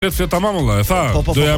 Këtë fjetë tamam, Allah, e tha, po, po, po,